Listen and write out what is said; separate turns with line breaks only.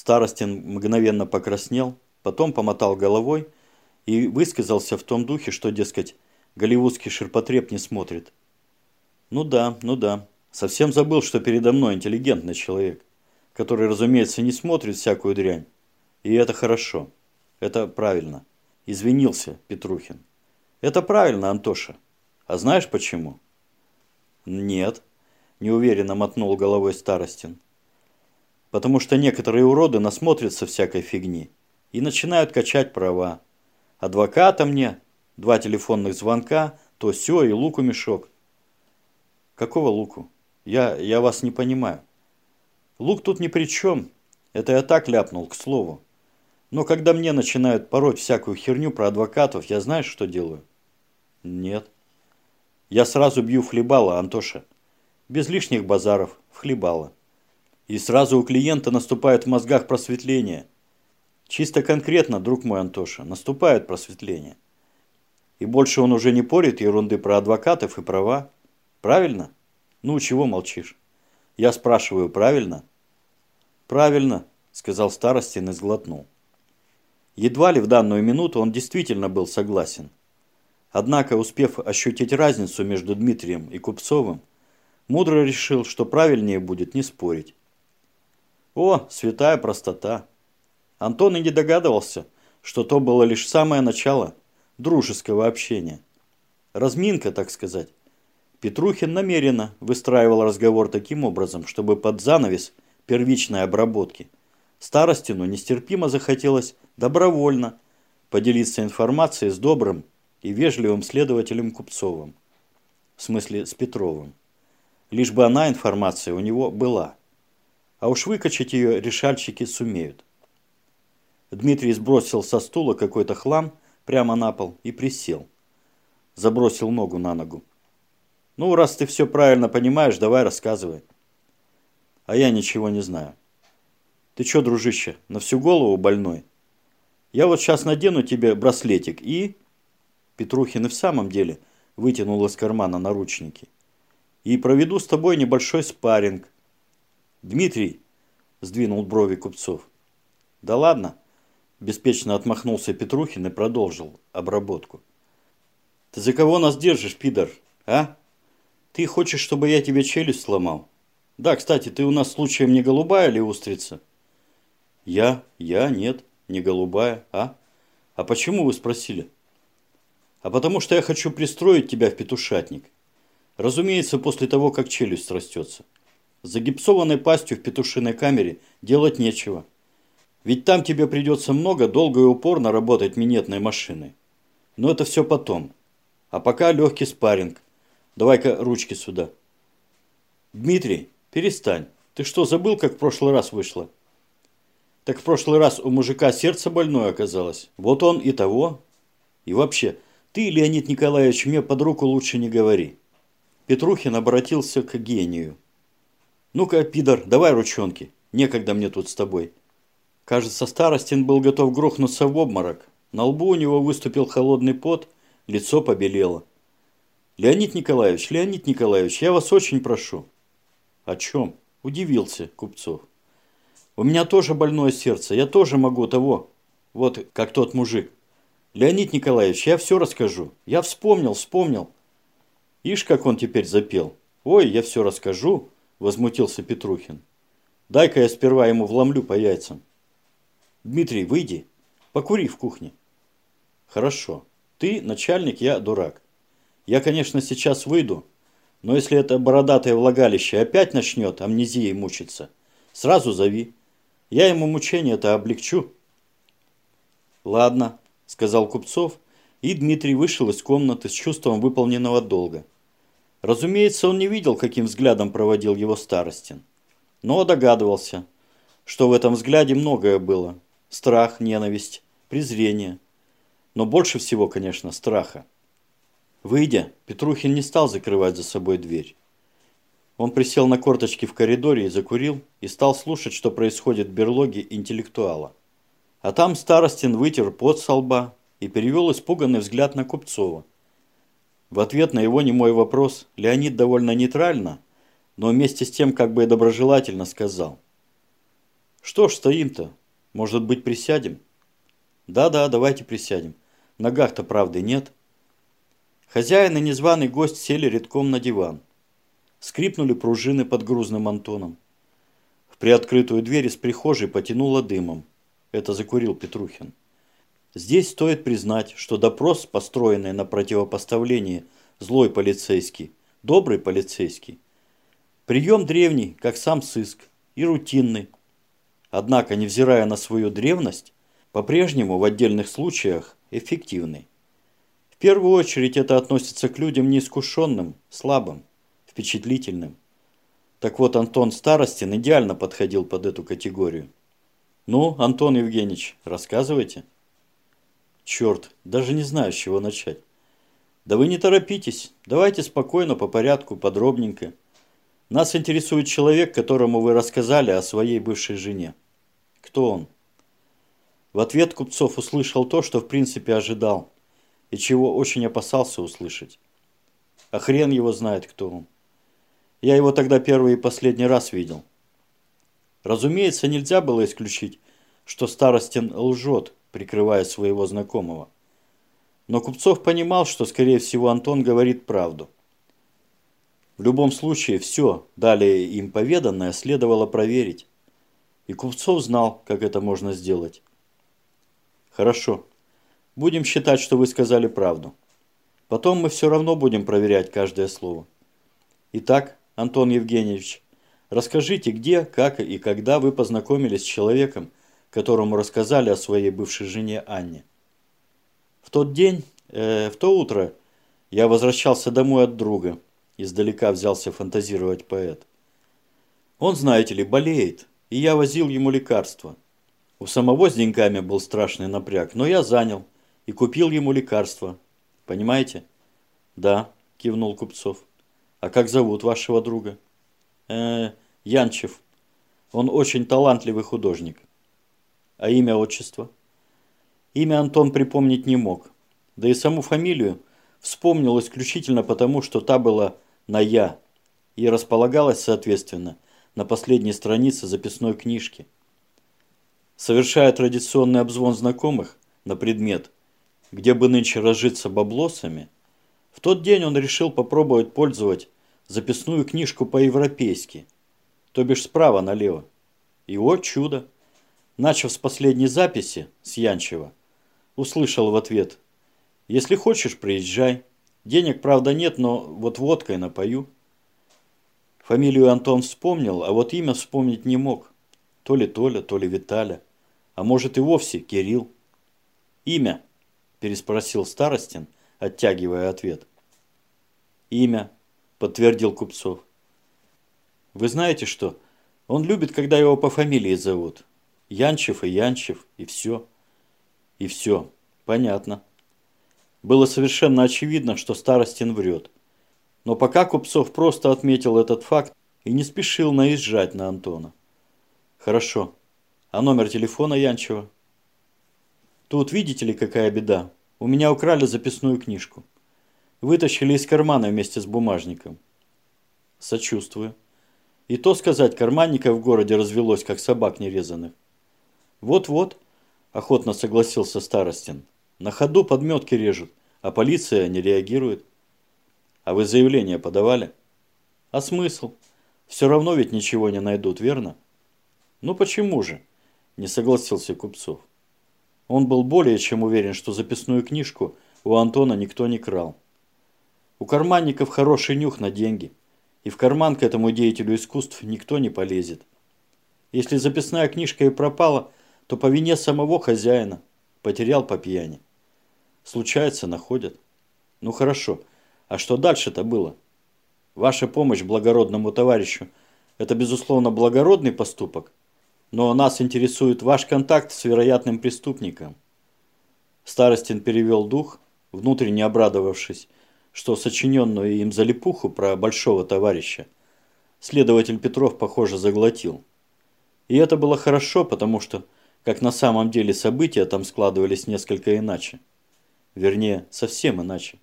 Старостин мгновенно покраснел, потом помотал головой и высказался в том духе, что, дескать, голливудский ширпотреб не смотрит. Ну да, ну да. Совсем забыл, что передо мной интеллигентный человек, который, разумеется, не смотрит всякую дрянь. И это хорошо. Это правильно. Извинился Петрухин. Это правильно, Антоша. А знаешь почему? Нет, неуверенно мотнул головой Старостин. Потому что некоторые уроды насмотрятся всякой фигни и начинают качать права. Адвоката мне, два телефонных звонка, то все и луку мешок. Какого луку? Я, я вас не понимаю. Лук тут ни при чем. Это я так ляпнул, к слову. Но когда мне начинают пороть всякую херню про адвокатов, я знаешь, что делаю? Нет. Я сразу бью в хлебало, Антоша. Без лишних базаров, в хлебало. И сразу у клиента наступает в мозгах просветление. Чисто конкретно, друг мой Антоша, наступает просветление. И больше он уже не порит ерунды про адвокатов и права. Правильно? Ну, чего молчишь? Я спрашиваю, правильно? Правильно, сказал Старостин и сглотнул. Едва ли в данную минуту он действительно был согласен. Однако, успев ощутить разницу между Дмитрием и Купцовым, мудро решил, что правильнее будет не спорить. О, святая простота! Антон и не догадывался, что то было лишь самое начало дружеского общения. Разминка, так сказать. Петрухин намеренно выстраивал разговор таким образом, чтобы под занавес первичной обработки Старостину нестерпимо захотелось добровольно поделиться информацией с добрым и вежливым следователем Купцовым. В смысле, с Петровым. Лишь бы она, информация, у него была. А уж выкачать ее решальщики сумеют. Дмитрий сбросил со стула какой-то хлам прямо на пол и присел. Забросил ногу на ногу. «Ну, раз ты все правильно понимаешь, давай рассказывай». «А я ничего не знаю». «Ты что, дружище, на всю голову больной?» «Я вот сейчас надену тебе браслетик и...» Петрухин и в самом деле вытянул из кармана наручники. «И проведу с тобой небольшой спарринг». «Дмитрий», – сдвинул брови Купцов. «Да ладно», – беспечно отмахнулся Петрухин и продолжил обработку. «Ты за кого нас держишь, пидор, а? Ты хочешь, чтобы я тебе челюсть сломал? Да, кстати, ты у нас случаем не голубая или устрица?» «Я? Я? Нет, не голубая, а? А почему вы спросили?» а потому что я хочу пристроить тебя в петушатник. Разумеется, после того, как челюсть растется. Загипсованной пастью в петушиной камере делать нечего. Ведь там тебе придется много, долго и упорно работать минетной машиной. Но это все потом. А пока легкий спарринг. Давай-ка ручки сюда. Дмитрий, перестань. Ты что, забыл, как в прошлый раз вышло? Так в прошлый раз у мужика сердце больное оказалось. Вот он и того. И вообще, ты, Леонид Николаевич, мне под руку лучше не говори. Петрухин обратился к гению. Ну-ка, пидор, давай ручонки. Некогда мне тут с тобой. Кажется, Старостин был готов грохнуться в обморок. На лбу у него выступил холодный пот, лицо побелело. «Леонид Николаевич, Леонид Николаевич, я вас очень прошу». «О чем?» – удивился Купцов. «У меня тоже больное сердце, я тоже могу того, вот как тот мужик. Леонид Николаевич, я все расскажу. Я вспомнил, вспомнил. Ишь, как он теперь запел. Ой, я все расскажу, возмутился Петрухин. Дай-ка я сперва ему вломлю по яйцам. Дмитрий, выйди, покури в кухне. Хорошо. Ты начальник, я дурак. Я, конечно, сейчас выйду, но если это бородатое влагалище опять начнет амнезией мучиться, сразу зови. Я ему мучение-то облегчу. Ладно, сказал Купцов, и Дмитрий вышел из комнаты с чувством выполненного долга. Разумеется, он не видел, каким взглядом проводил его Старостин, но догадывался, что в этом взгляде многое было. Страх, ненависть, презрение. Но больше всего, конечно, страха. Выйдя, Петрухин не стал закрывать за собой дверь. Он присел на корточки в коридоре и закурил, и стал слушать, что происходит в берлоге интеллектуала. А там Старостин вытер пот со лба и перевел испуганный взгляд на Купцова. В ответ на его немой вопрос Леонид довольно нейтрально, но вместе с тем как бы доброжелательно сказал. Что ж стоим-то? Может быть, присядем? Да-да, давайте присядем. Ногах-то правды нет. Хозяин и незваный гость сели редком на диван. Скрипнули пружины под грузным Антоном. В приоткрытую дверь из прихожей потянуло дымом. Это закурил Петрухин. Здесь стоит признать, что допрос, построенный на противопоставлении злой полицейский, добрый полицейский, прием древний, как сам сыск, и рутинный. Однако, невзирая на свою древность, по-прежнему в отдельных случаях эффективный. В первую очередь это относится к людям неискушенным, слабым, впечатлительным. Так вот, Антон Старостин идеально подходил под эту категорию. Ну, Антон Евгеньевич, рассказывайте. Черт, даже не знаю, с чего начать. Да вы не торопитесь, давайте спокойно, по порядку, подробненько. Нас интересует человек, которому вы рассказали о своей бывшей жене. Кто он? В ответ Купцов услышал то, что в принципе ожидал, и чего очень опасался услышать. А хрен его знает, кто он. Я его тогда первый и последний раз видел. Разумеется, нельзя было исключить, что Старостин лжет, прикрывая своего знакомого. Но Купцов понимал, что, скорее всего, Антон говорит правду. В любом случае, все, далее им поведанное, следовало проверить. И Купцов знал, как это можно сделать. Хорошо. Будем считать, что вы сказали правду. Потом мы все равно будем проверять каждое слово. Итак, Антон Евгеньевич, расскажите, где, как и когда вы познакомились с человеком, которому рассказали о своей бывшей жене Анне. В тот день, э, в то утро, я возвращался домой от друга. Издалека взялся фантазировать поэт. Он, знаете ли, болеет, и я возил ему лекарства. У самого с деньгами был страшный напряг, но я занял и купил ему лекарства. Понимаете? Да, кивнул Купцов. А как зовут вашего друга? Э, Янчев. Он очень талантливый художник. А имя, отчество? Имя Антон припомнить не мог. Да и саму фамилию вспомнил исключительно потому, что та была на «я» и располагалась, соответственно, на последней странице записной книжки. Совершая традиционный обзвон знакомых на предмет, где бы нынче разжиться баблосами, в тот день он решил попробовать пользовать записную книжку по-европейски, то бишь справа налево. И о чудо! Начав с последней записи, с Янчева, услышал в ответ «Если хочешь, приезжай. Денег, правда, нет, но вот водкой напою». Фамилию Антон вспомнил, а вот имя вспомнить не мог. То ли Толя, то ли Виталя. А может и вовсе Кирилл. «Имя?» – переспросил Старостин, оттягивая ответ. «Имя», – подтвердил Купцов. «Вы знаете что? Он любит, когда его по фамилии зовут. Янчев и Янчев, и все. И все. Понятно. Было совершенно очевидно, что Старостин врет. Но пока Купцов просто отметил этот факт и не спешил наезжать на Антона. Хорошо. А номер телефона Янчева? Тут видите ли, какая беда. У меня украли записную книжку. Вытащили из кармана вместе с бумажником. Сочувствую. И то сказать, карманников в городе развелось, как собак нерезанных. Вот-вот, охотно согласился Старостин. На ходу подметки режут, а полиция не реагирует. А вы заявление подавали? А смысл? Все равно ведь ничего не найдут, верно? Ну почему же? Не согласился Купцов. Он был более чем уверен, что записную книжку у Антона никто не крал. У карманников хороший нюх на деньги, и в карман к этому деятелю искусств никто не полезет. Если записная книжка и пропала, то по вине самого хозяина потерял по пьяни. Случается, находят. Ну хорошо, а что дальше-то было? Ваша помощь благородному товарищу – это, безусловно, благородный поступок, но нас интересует ваш контакт с вероятным преступником. Старостин перевел дух, внутренне обрадовавшись, что сочиненную им залипуху про большого товарища следователь Петров, похоже, заглотил. И это было хорошо, потому что как на самом деле события там складывались несколько иначе. Вернее, совсем иначе.